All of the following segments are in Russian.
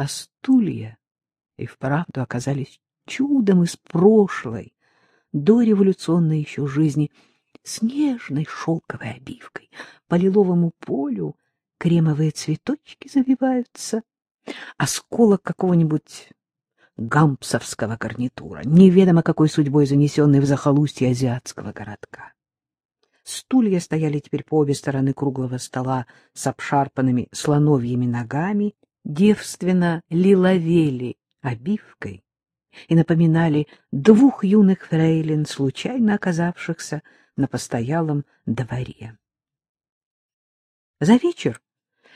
А стулья и вправду оказались чудом из прошлой, до революционной еще жизни, с нежной шелковой обивкой. По лиловому полю кремовые цветочки завиваются, осколок какого-нибудь гампсовского гарнитура, неведомо какой судьбой занесенный в захолустье азиатского городка. Стулья стояли теперь по обе стороны круглого стола с обшарпанными слоновьими ногами, девственно лиловели обивкой и напоминали двух юных фрейлин, случайно оказавшихся на постоялом дворе. За вечер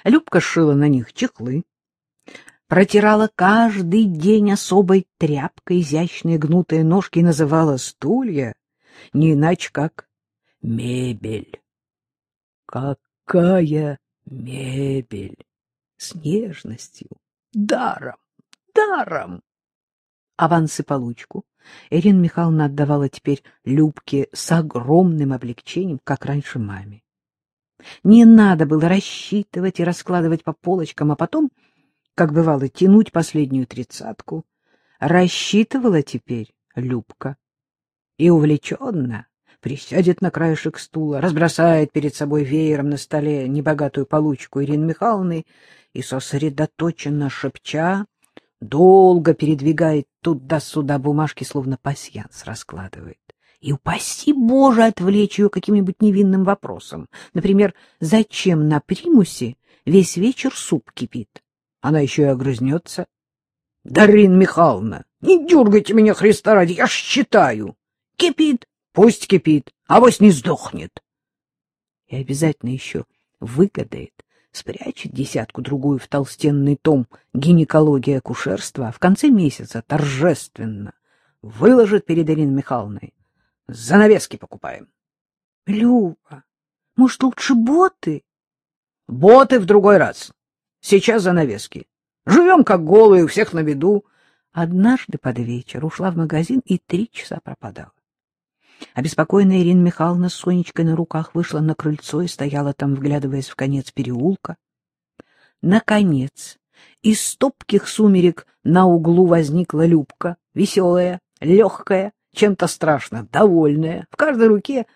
Любка сшила на них чехлы, протирала каждый день особой тряпкой изящные гнутые ножки и называла стулья не иначе как мебель. Какая мебель! С нежностью, даром, даром! Авансы получку Ирина Михайловна отдавала теперь Любке с огромным облегчением, как раньше маме. Не надо было рассчитывать и раскладывать по полочкам, а потом, как бывало, тянуть последнюю тридцатку. Рассчитывала теперь Любка. И увлеченно присядет на краешек стула, разбросает перед собой веером на столе небогатую получку Ирины Михайловны и сосредоточенно шепча долго передвигает туда-сюда бумажки, словно пасьянс раскладывает. И упаси Боже отвлечь ее каким-нибудь невинным вопросом. Например, зачем на примусе весь вечер суп кипит? Она еще и огрызнется. — Дарина Михайловна, не дергайте меня, Христа ради, я ж считаю. Кипит, пусть кипит, авось не сдохнет. И обязательно еще выгадает спрячет десятку-другую в толстенный том гинекология акушерства, а в конце месяца торжественно выложит перед Ириной Михайловной. Занавески покупаем. — Люба, может, лучше боты? — Боты в другой раз. Сейчас занавески. Живем как голые, у всех на виду. Однажды под вечер ушла в магазин и три часа пропадала. Обеспокоенная Ирина Михайловна с Сонечкой на руках вышла на крыльцо и стояла там, вглядываясь в конец переулка. Наконец, из стопких сумерек на углу возникла Любка, веселая, легкая, чем-то страшно довольная, в каждой руке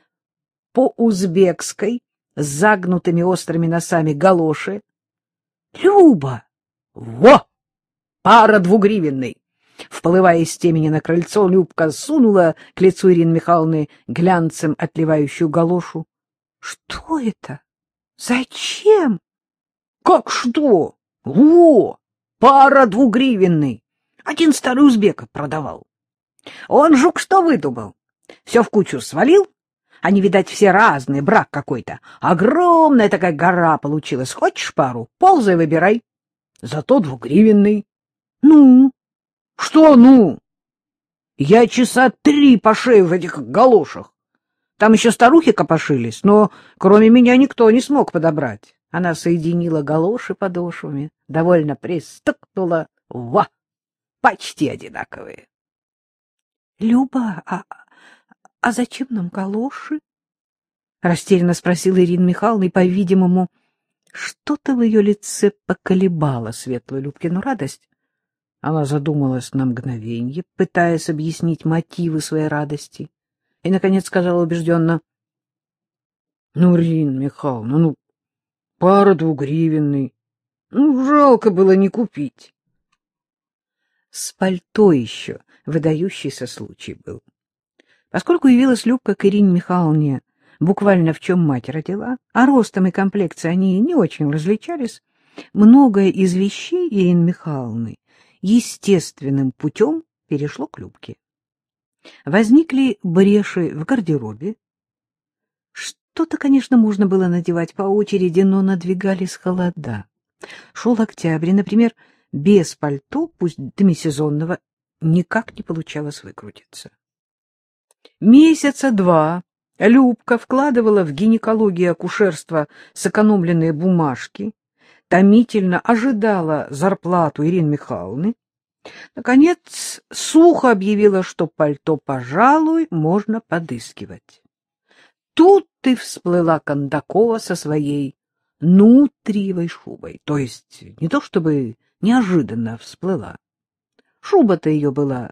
по узбекской, с загнутыми острыми носами галоши. — Люба! Во! Пара двугривенной! Вплывая из темени на крыльцо, Любка сунула к лицу Ирины Михайловны глянцем отливающую галошу. — Что это? Зачем? — Как что? Во! Пара двугривенный. Один старый узбеков продавал. Он, жук, что выдумал? Все в кучу свалил? Они, видать, все разные, брак какой-то. Огромная такая гора получилась. Хочешь пару? Ползай, выбирай. Зато двугривенный. Ну? Что ну? Я часа три по шее в этих галошах. Там еще старухи копошились, но кроме меня никто не смог подобрать. Она соединила галоши подошвами, довольно пристукнула. Ва! Почти одинаковые. — Люба, а, а зачем нам галоши? — растерянно спросила Ирина Михайловна, и, по-видимому, что-то в ее лице поколебало светлую Любкину радость. Она задумалась на мгновенье, пытаясь объяснить мотивы своей радости, и, наконец, сказала убежденно, — Ну, Рин Михайловна, ну, пара двугривенный, ну, жалко было не купить. С пальто еще выдающийся случай был. Поскольку явилась Любка к Ирине Михайловне буквально в чем мать родила, а ростом и комплекцией они не очень различались, многое из вещей Ирины Михайловны естественным путем перешло к Любке. Возникли бреши в гардеробе. Что-то, конечно, можно было надевать по очереди, но надвигались холода. Шел октябрь, например, без пальто, пусть демисезонного, никак не получалось выкрутиться. Месяца два Любка вкладывала в гинекологию акушерства сэкономленные бумажки, томительно ожидала зарплату Ирины Михайловны. Наконец, сухо объявила, что пальто, пожалуй, можно подыскивать. Тут ты всплыла Кондакова со своей нутриевой шубой, то есть не то чтобы неожиданно всплыла. Шуба-то ее была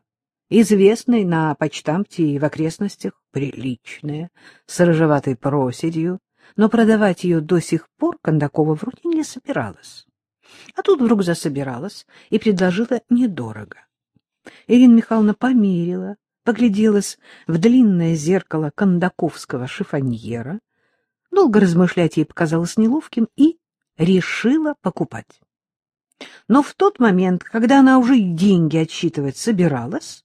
известной на почтамте и в окрестностях, приличная, с рыжеватой проседью, но продавать ее до сих пор Кондакова вроде не собиралась. А тут вдруг засобиралась и предложила недорого. Ирина Михайловна померила, погляделась в длинное зеркало кондаковского шифоньера, долго размышлять ей показалось неловким и решила покупать. Но в тот момент, когда она уже деньги отсчитывать собиралась,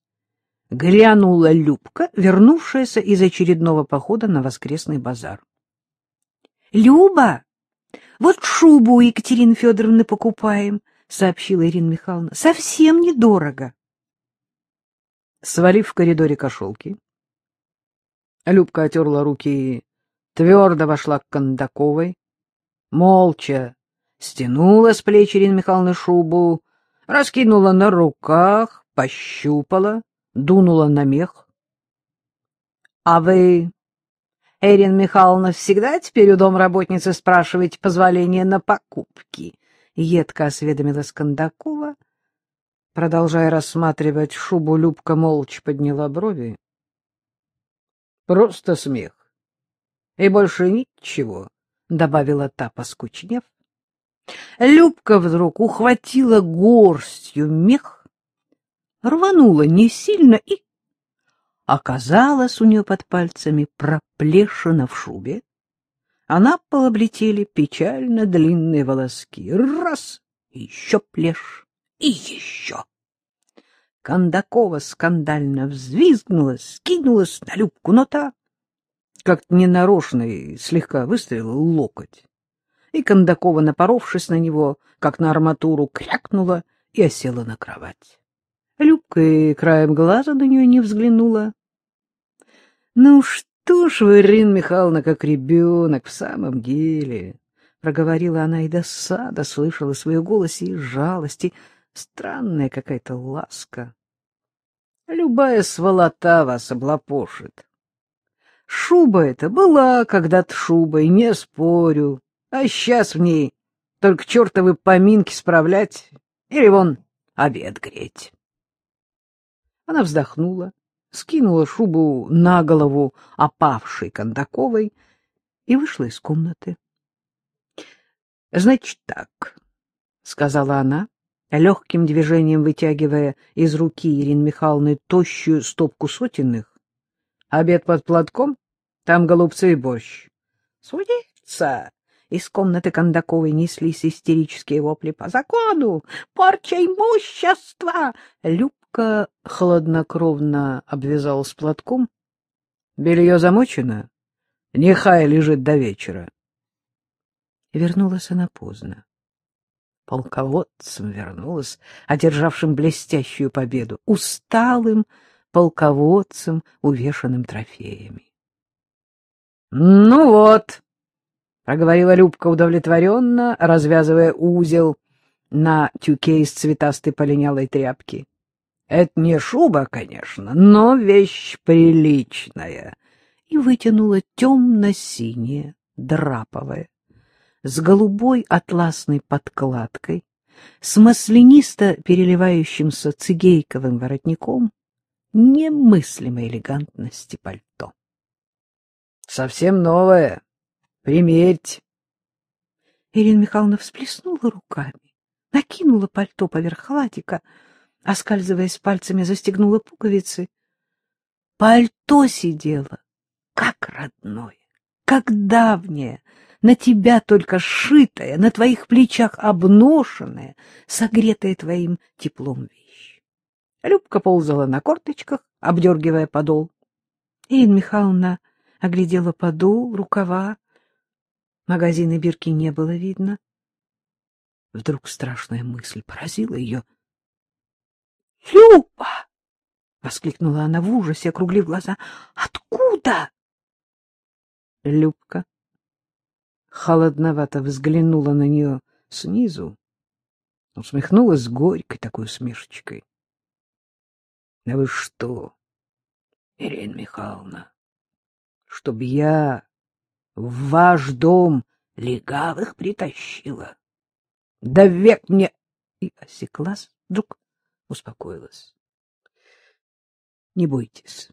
грянула Любка, вернувшаяся из очередного похода на воскресный базар. — Люба, вот шубу у Екатерины Федоровны покупаем, — сообщила Ирина Михайловна. — Совсем недорого. Свалив в коридоре кошелки, Любка отерла руки и твердо вошла к Кондаковой, молча стянула с плеч Ирины Михайловны шубу, раскинула на руках, пощупала, дунула на мех. — А вы, Ирина Михайловна, всегда теперь у домработницы спрашиваете позволение на покупки? — едко осведомилась Кондакова. Продолжая рассматривать шубу, Любка молча подняла брови. — Просто смех. И больше ничего, — добавила та, поскучнев. Любка вдруг ухватила горстью мех, рванула не сильно и... Оказалось у нее под пальцами проплешина в шубе, а на пол облетели печально длинные волоски. Раз — еще плешь, и еще. Кондакова скандально взвизгнула, скинулась на Любку, но та как-то ненарочно и слегка выставила локоть и Кондакова, напоровшись на него, как на арматуру, крякнула и осела на кровать. Любка и краем глаза на нее не взглянула. — Ну что ж вы, Ирина Михайловна, как ребенок, в самом деле! — проговорила она, и досада слышала в своем голосе и жалости, странная какая-то ласка. Любая сволота вас облапошит. Шуба эта была когда-то шубой, не спорю. А сейчас в ней только чертовы поминки справлять или вон обед греть. Она вздохнула, скинула шубу на голову опавшей Кондаковой и вышла из комнаты. — Значит так, — сказала она, легким движением вытягивая из руки Ирины Михайловны тощую стопку сотенных. — Обед под платком, там голубцы и борщ. — Судиться! Из комнаты Кондаковой неслись истерические вопли по закону. Порча имущества! Любка хладнокровно обвязалась платком. Белье замочено. Нехай лежит до вечера. Вернулась она поздно. Полководцем вернулась, одержавшим блестящую победу, усталым полководцем, увешанным трофеями. — Ну вот, — проговорила Любка удовлетворенно, развязывая узел на тюке из цветастой полинялой тряпки. — Это не шуба, конечно, но вещь приличная. И вытянула темно-синее, драповое, с голубой атласной подкладкой, с маслянисто переливающимся цигейковым воротником немыслимой элегантности пальто. — Совсем новое, Примерьте. Ирина Михайловна всплеснула руками, накинула пальто поверх халатика, оскальзываясь пальцами, застегнула пуговицы. Пальто сидело, как родное, как давнее, на тебя только сшитая, на твоих плечах обношенная, согретая твоим теплом вещь. Любка ползала на корточках, обдергивая подол. Ирина Михайловна оглядела подол, рукава, Магазины бирки не было видно. Вдруг страшная мысль поразила ее. — Люба! — воскликнула она в ужасе, округлив глаза. — Откуда? Любка холодновато взглянула на нее снизу, усмехнулась горькой такой усмешечкой. — Да вы что, Ирина Михайловна, чтоб я в ваш дом легавых притащила. Да век мне И осеклась, вдруг успокоилась. Не бойтесь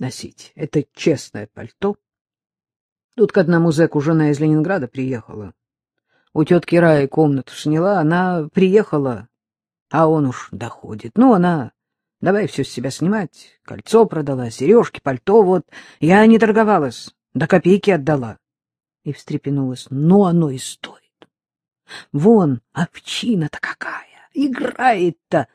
носить. Это честное пальто. Тут к одному зэку жена из Ленинграда приехала. У тетки Раи комнату сняла, она приехала, а он уж доходит. Ну, она давай все с себя снимать. Кольцо продала, сережки, пальто вот. Я не торговалась, до копейки отдала. И встрепенулась. Ну, оно и стоит. Вон, овчина-то какая! Играет-то!